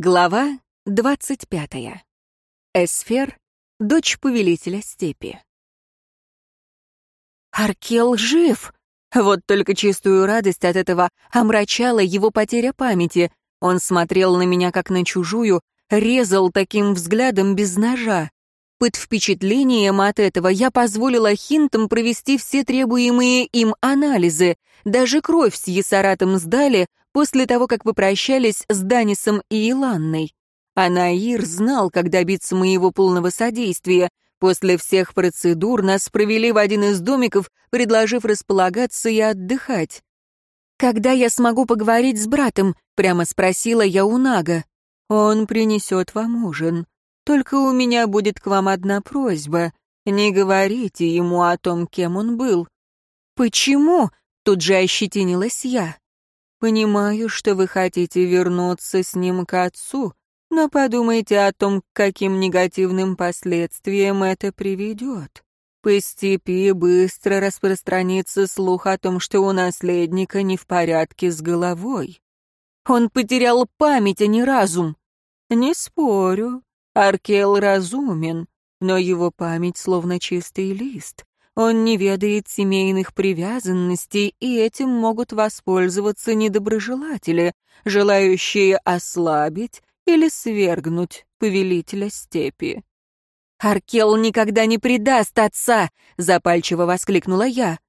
Глава двадцать пятая. Эсфер, дочь повелителя степи. Аркел жив! Вот только чистую радость от этого омрачала его потеря памяти. Он смотрел на меня как на чужую, резал таким взглядом без ножа. Под впечатлением от этого я позволила хинтам провести все требуемые им анализы. Даже кровь с Есаратом сдали после того, как попрощались с Данисом и Иланной. А Наир знал, как добиться моего полного содействия. После всех процедур нас провели в один из домиков, предложив располагаться и отдыхать. «Когда я смогу поговорить с братом?» — прямо спросила я у Нага. «Он принесет вам ужин», только у меня будет к вам одна просьба. Не говорите ему о том, кем он был». «Почему?» — тут же ощетинилась я. «Понимаю, что вы хотите вернуться с ним к отцу, но подумайте о том, к каким негативным последствиям это приведет. По степи быстро распространится слух о том, что у наследника не в порядке с головой. Он потерял память, а не разум. Не спорю, Аркел разумен, но его память словно чистый лист. Он не ведает семейных привязанностей, и этим могут воспользоваться недоброжелатели, желающие ослабить или свергнуть повелителя степи. «Аркел никогда не предаст отца!» — запальчиво воскликнула я.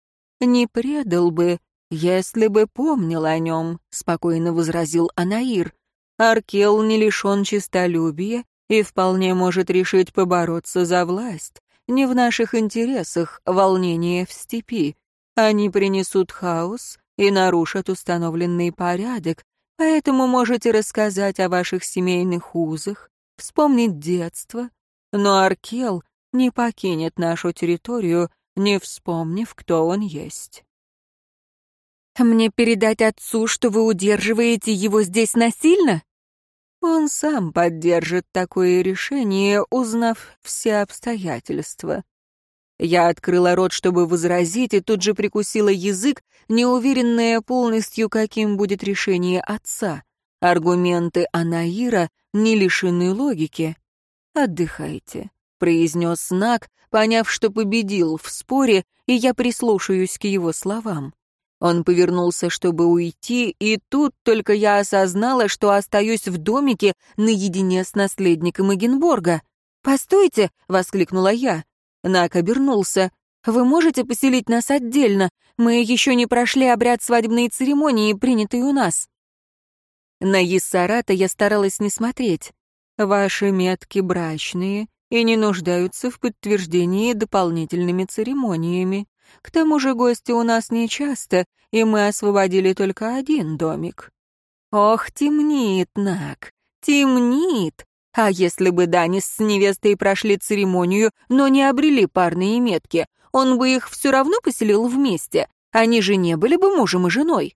«Не предал бы, если бы помнил о нем», — спокойно возразил Анаир. «Аркел не лишен честолюбия и вполне может решить побороться за власть. Не в наших интересах волнение в степи. Они принесут хаос и нарушат установленный порядок, поэтому можете рассказать о ваших семейных узах, вспомнить детство. Но Аркел не покинет нашу территорию, не вспомнив, кто он есть. «Мне передать отцу, что вы удерживаете его здесь насильно?» Он сам поддержит такое решение, узнав все обстоятельства. Я открыла рот, чтобы возразить, и тут же прикусила язык, неуверенная полностью, каким будет решение отца. Аргументы Анаира не лишены логики. «Отдыхайте», — произнес Нак, поняв, что победил в споре, и я прислушаюсь к его словам. Он повернулся, чтобы уйти, и тут только я осознала, что остаюсь в домике наедине с наследником Эгенборга. «Постойте!» — воскликнула я. Нак обернулся. «Вы можете поселить нас отдельно? Мы еще не прошли обряд свадебной церемонии, принятой у нас». На Ессарата я старалась не смотреть. «Ваши метки брачные и не нуждаются в подтверждении дополнительными церемониями. К тому же гости у нас нечасто, и мы освободили только один домик. Ох, темнит, Нак, темнит. А если бы Данис с невестой прошли церемонию, но не обрели парные метки, он бы их все равно поселил вместе. Они же не были бы мужем и женой.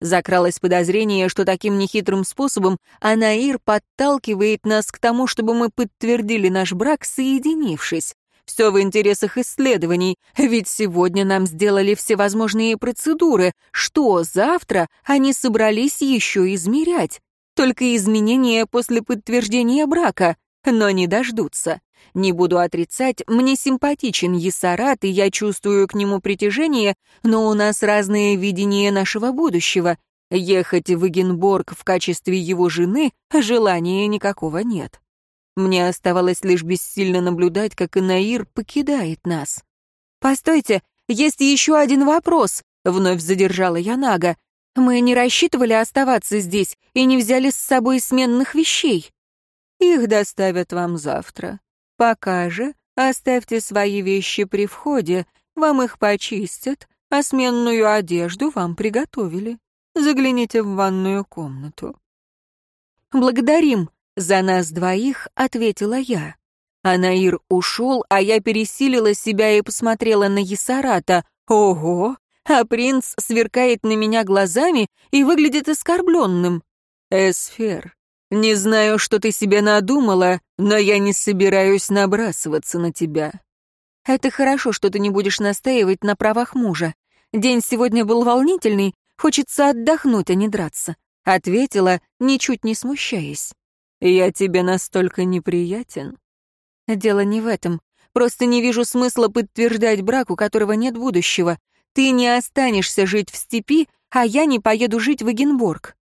Закралось подозрение, что таким нехитрым способом Анаир подталкивает нас к тому, чтобы мы подтвердили наш брак, соединившись. Все в интересах исследований, ведь сегодня нам сделали всевозможные процедуры. Что завтра они собрались еще измерять? Только изменения после подтверждения брака, но не дождутся. Не буду отрицать, мне симпатичен Есарат, и я чувствую к нему притяжение, но у нас разное видение нашего будущего. Ехать в Эгенборг в качестве его жены желания никакого нет. Мне оставалось лишь бессильно наблюдать, как Инаир покидает нас. «Постойте, есть еще один вопрос», — вновь задержала я Нага. «Мы не рассчитывали оставаться здесь и не взяли с собой сменных вещей». «Их доставят вам завтра. Пока же оставьте свои вещи при входе, вам их почистят, а сменную одежду вам приготовили. Загляните в ванную комнату». «Благодарим», за нас двоих ответила я. Анаир ушел, а я пересилила себя и посмотрела на Есарата. Ого! А принц сверкает на меня глазами и выглядит оскорбленным. Эсфер, не знаю, что ты себе надумала, но я не собираюсь набрасываться на тебя. Это хорошо, что ты не будешь настаивать на правах мужа. День сегодня был волнительный, хочется отдохнуть, а не драться. Ответила, ничуть не смущаясь. Я тебе настолько неприятен? Дело не в этом. Просто не вижу смысла подтверждать брак, у которого нет будущего. Ты не останешься жить в степи, а я не поеду жить в Эгенборг.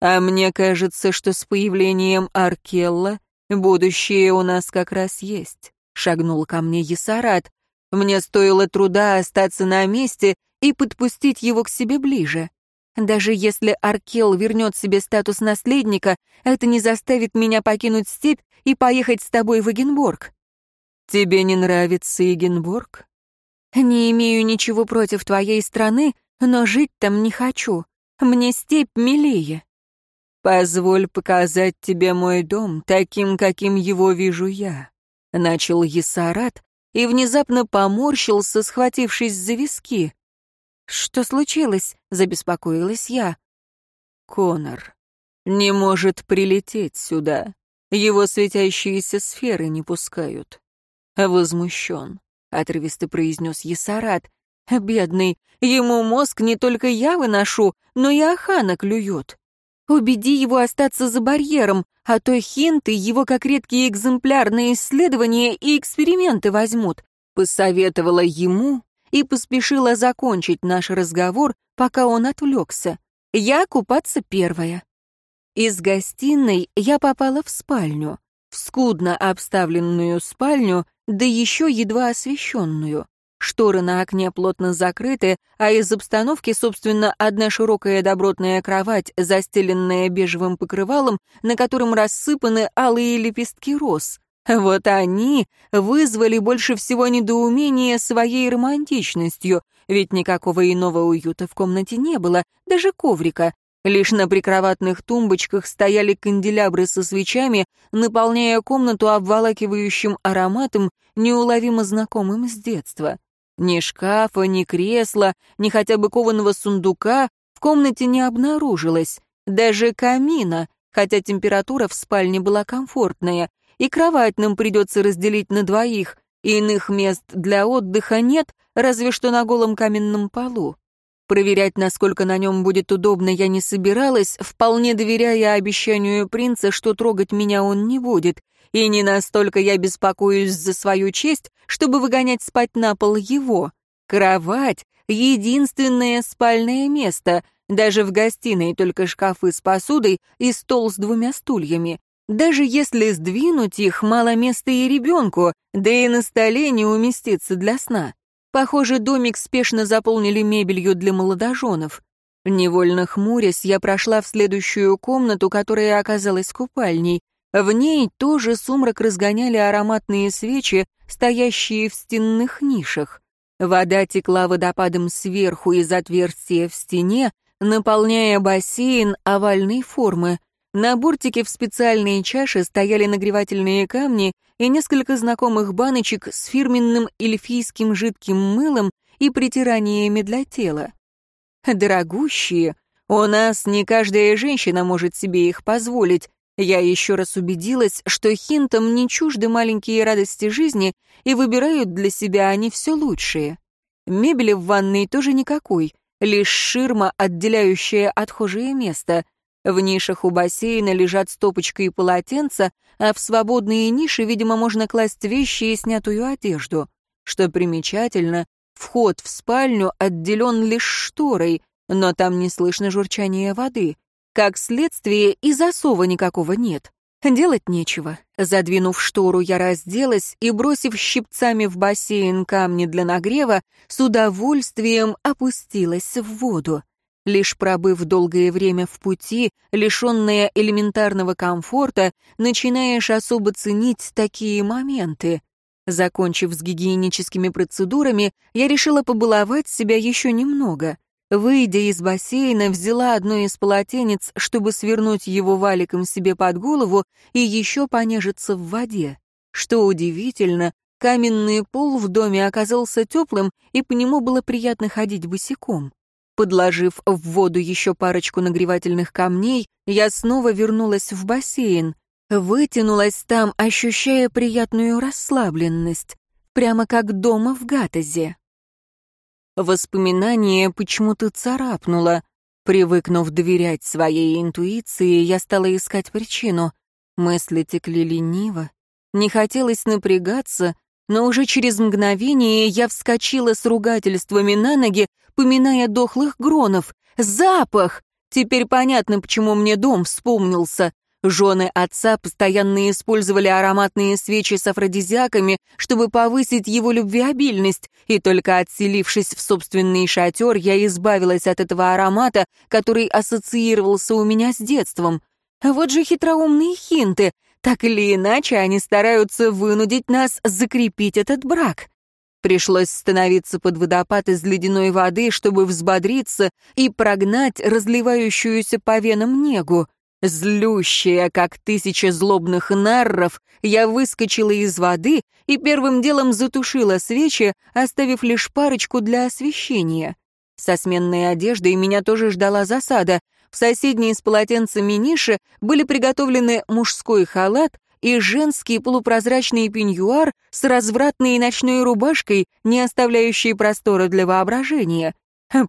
А мне кажется, что с появлением Аркелла будущее у нас как раз есть. Шагнул ко мне Есарат. Мне стоило труда остаться на месте и подпустить его к себе ближе. Даже если Аркел вернет себе статус наследника, это не заставит меня покинуть степь и поехать с тобой в Эгенборг. Тебе не нравится Эгенборг? Не имею ничего против твоей страны, но жить там не хочу. Мне степь милее. Позволь показать тебе мой дом таким, каким его вижу я. Начал Есарат и внезапно поморщился, схватившись за виски. «Что случилось?» — забеспокоилась я. «Конор не может прилететь сюда. Его светящиеся сферы не пускают». «Возмущен», — отрывисто произнес Есарат. «Бедный, ему мозг не только я выношу, но и Ахана клюет. Убеди его остаться за барьером, а то хинты его как редкий экземпляр на исследования и эксперименты возьмут», — посоветовала ему и поспешила закончить наш разговор, пока он отвлекся. Я купаться первая. Из гостиной я попала в спальню, в скудно обставленную спальню, да еще едва освещенную. Шторы на окне плотно закрыты, а из обстановки, собственно, одна широкая добротная кровать, застеленная бежевым покрывалом, на котором рассыпаны алые лепестки роз. Вот они вызвали больше всего недоумения своей романтичностью, ведь никакого иного уюта в комнате не было, даже коврика. Лишь на прикроватных тумбочках стояли канделябры со свечами, наполняя комнату обволакивающим ароматом, неуловимо знакомым с детства. Ни шкафа, ни кресла, ни хотя бы кованого сундука в комнате не обнаружилось, даже камина, хотя температура в спальне была комфортная, и кровать нам придется разделить на двоих, иных мест для отдыха нет, разве что на голом каменном полу. Проверять, насколько на нем будет удобно, я не собиралась, вполне доверяя обещанию принца, что трогать меня он не будет, и не настолько я беспокоюсь за свою честь, чтобы выгонять спать на пол его. Кровать — единственное спальное место, даже в гостиной только шкафы с посудой и стол с двумя стульями. Даже если сдвинуть их, мало места и ребенку, да и на столе не уместится для сна. Похоже, домик спешно заполнили мебелью для молодоженов. Невольно хмурясь, я прошла в следующую комнату, которая оказалась купальней. В ней тоже сумрак разгоняли ароматные свечи, стоящие в стенных нишах. Вода текла водопадом сверху из отверстия в стене, наполняя бассейн овальной формы. На бортике в специальные чаши стояли нагревательные камни и несколько знакомых баночек с фирменным эльфийским жидким мылом и притираниями для тела. Дорогущие, у нас не каждая женщина может себе их позволить. Я еще раз убедилась, что хинтам не чужды маленькие радости жизни и выбирают для себя они все лучшие. Мебели в ванной тоже никакой, лишь ширма, отделяющая отхожее место, в нишах у бассейна лежат стопочка и полотенца, а в свободные ниши, видимо, можно класть вещи и снятую одежду. Что примечательно, вход в спальню отделен лишь шторой, но там не слышно журчания воды. Как следствие, и засова никакого нет. Делать нечего. Задвинув штору, я разделась и, бросив щипцами в бассейн камни для нагрева, с удовольствием опустилась в воду. Лишь пробыв долгое время в пути, лишенная элементарного комфорта, начинаешь особо ценить такие моменты. Закончив с гигиеническими процедурами, я решила побаловать себя еще немного. Выйдя из бассейна, взяла одно из полотенец, чтобы свернуть его валиком себе под голову и еще понежиться в воде. Что удивительно, каменный пол в доме оказался теплым, и по нему было приятно ходить босиком. Подложив в воду еще парочку нагревательных камней, я снова вернулась в бассейн. Вытянулась там, ощущая приятную расслабленность, прямо как дома в Гатазе. Воспоминание почему-то царапнуло. Привыкнув доверять своей интуиции, я стала искать причину. Мысли текли лениво. Не хотелось напрягаться, но уже через мгновение я вскочила с ругательствами на ноги, поминая дохлых гронов. Запах! Теперь понятно, почему мне дом вспомнился. Жены отца постоянно использовали ароматные свечи с афродизиаками, чтобы повысить его любвеобильность, и только отселившись в собственный шатер, я избавилась от этого аромата, который ассоциировался у меня с детством. Вот же хитроумные хинты. Так или иначе, они стараются вынудить нас закрепить этот брак. Пришлось становиться под водопад из ледяной воды, чтобы взбодриться и прогнать разливающуюся по венам негу. Злющая, как тысяча злобных нарров, я выскочила из воды и первым делом затушила свечи, оставив лишь парочку для освещения. Со сменной одеждой меня тоже ждала засада. В соседней с полотенцами нише были приготовлены мужской халат и женский полупрозрачный пеньюар с развратной ночной рубашкой, не оставляющей простора для воображения.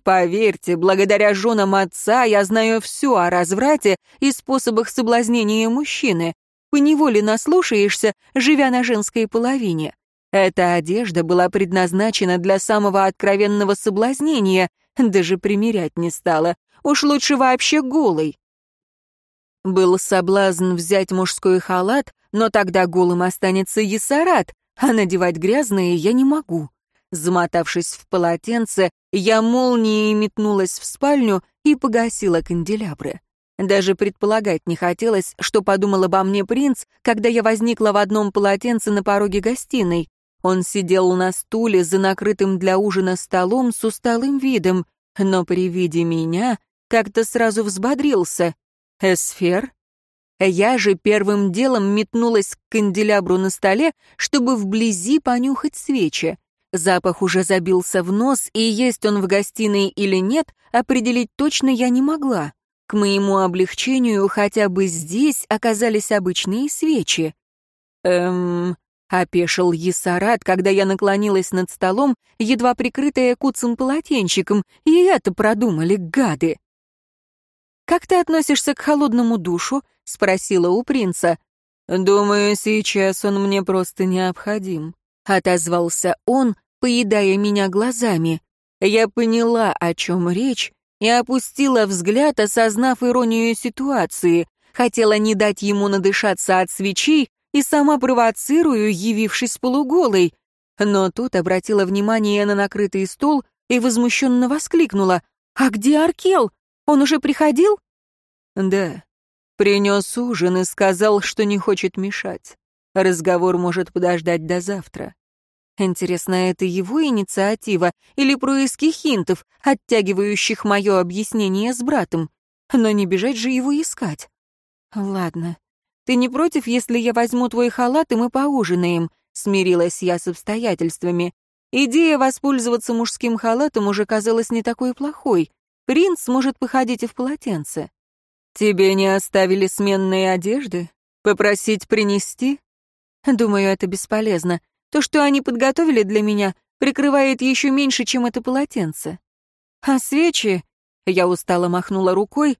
Поверьте, благодаря женам отца я знаю все о разврате и способах соблазнения мужчины. Поневоле наслушаешься, живя на женской половине. Эта одежда была предназначена для самого откровенного соблазнения, даже примерять не стала. Уж лучше вообще голой. Был соблазн взять мужской халат, но тогда голым останется Есарат, а надевать грязные я не могу. Замотавшись в полотенце, я молнией метнулась в спальню и погасила канделябры. Даже предполагать не хотелось, что подумал обо мне принц, когда я возникла в одном полотенце на пороге гостиной. Он сидел на стуле за накрытым для ужина столом с усталым видом, но при виде меня как-то сразу взбодрился. «Эсфер?» Я же первым делом метнулась к канделябру на столе, чтобы вблизи понюхать свечи. Запах уже забился в нос, и есть он в гостиной или нет, определить точно я не могла. К моему облегчению хотя бы здесь оказались обычные свечи. «Эм...» — опешил Есарат, когда я наклонилась над столом, едва прикрытая куцым полотенчиком, и это продумали гады. «Как ты относишься к холодному душу?» — спросила у принца. «Думаю, сейчас он мне просто необходим», — отозвался он, поедая меня глазами. Я поняла, о чем речь, и опустила взгляд, осознав иронию ситуации. Хотела не дать ему надышаться от свечей и сама провоцирую, явившись полуголой. Но тут обратила внимание на накрытый стол и возмущенно воскликнула. «А где Аркел? Он уже приходил?» «Да. Принес ужин и сказал, что не хочет мешать. Разговор может подождать до завтра. Интересно, это его инициатива или происки хинтов, оттягивающих мое объяснение с братом? Но не бежать же его искать. Ладно. Ты не против, если я возьму твой халат, и мы поужинаем? Смирилась я с обстоятельствами. Идея воспользоваться мужским халатом уже казалась не такой плохой. Принц может походить и в полотенце. Тебе не оставили сменные одежды? Попросить принести? Думаю, это бесполезно. То, что они подготовили для меня, прикрывает еще меньше, чем это полотенце. А свечи... Я устало махнула рукой.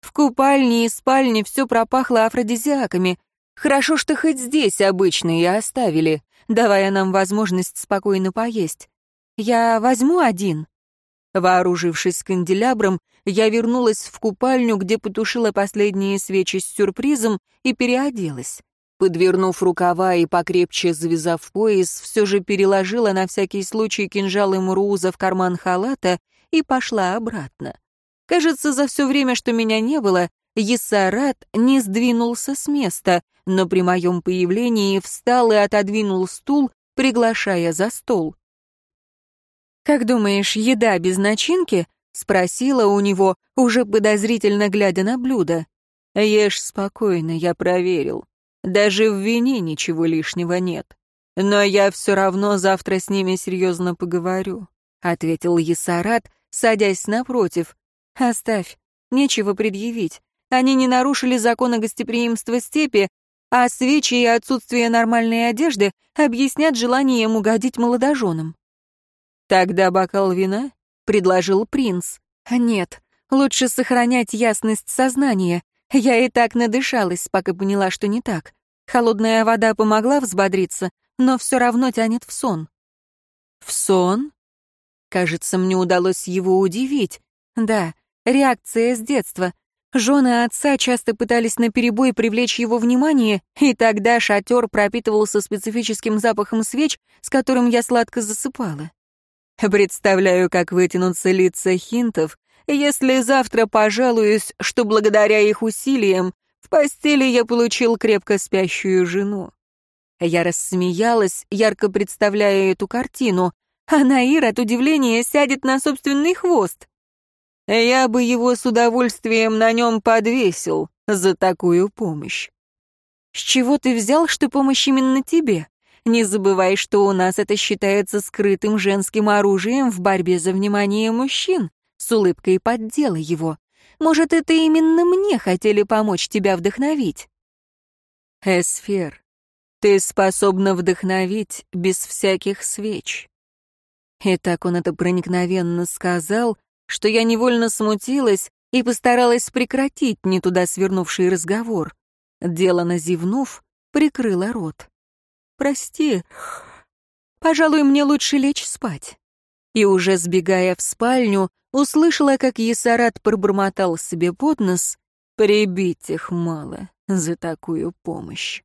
В купальне и спальне все пропахло афродизиаками. Хорошо, что хоть здесь обычные оставили, давая нам возможность спокойно поесть. Я возьму один. Вооружившись канделябром, я вернулась в купальню, где потушила последние свечи с сюрпризом и переоделась. Подвернув рукава и покрепче завязав пояс, все же переложила на всякий случай кинжал Имрууза в карман халата и пошла обратно. Кажется, за все время, что меня не было, Ессарат не сдвинулся с места, но при моем появлении встал и отодвинул стул, приглашая за стол. «Как думаешь, еда без начинки?» — спросила у него, уже подозрительно глядя на блюдо. «Ешь спокойно, я проверил. Даже в вине ничего лишнего нет. Но я все равно завтра с ними серьезно поговорю», — ответил Есарат, садясь напротив. «Оставь, нечего предъявить. Они не нарушили закона гостеприимства степи, а свечи и отсутствие нормальной одежды объяснят желанием угодить молодоженам». «Тогда бокал вина?» — предложил принц. «Нет, лучше сохранять ясность сознания. Я и так надышалась, пока поняла, что не так. Холодная вода помогла взбодриться, но все равно тянет в сон. В сон? Кажется, мне удалось его удивить. Да, реакция с детства. Жены отца часто пытались наперебой привлечь его внимание, и тогда шатер пропитывался специфическим запахом свеч, с которым я сладко засыпала. Представляю, как вытянутся лица хинтов, если завтра пожалуюсь, что благодаря их усилиям в постели я получил крепко спящую жену. Я рассмеялась, ярко представляя эту картину, а Наир от удивления сядет на собственный хвост. Я бы его с удовольствием на нем подвесил за такую помощь. С чего ты взял, что помощь именно тебе? Не забывай, что у нас это считается скрытым женским оружием в борьбе за внимание мужчин. С улыбкой поддела его. Может, это именно мне хотели помочь тебя вдохновить? Эсфер, ты способна вдохновить без всяких свеч. И так он это проникновенно сказал, что я невольно смутилась и постаралась прекратить не туда свернувший разговор. Делано зевнув, прикрыла рот. «Прости, пожалуй, мне лучше лечь спать». И уже сбегая в спальню, услышала, как Есарат пробормотал себе под нос «Прибить их мало за такую помощь».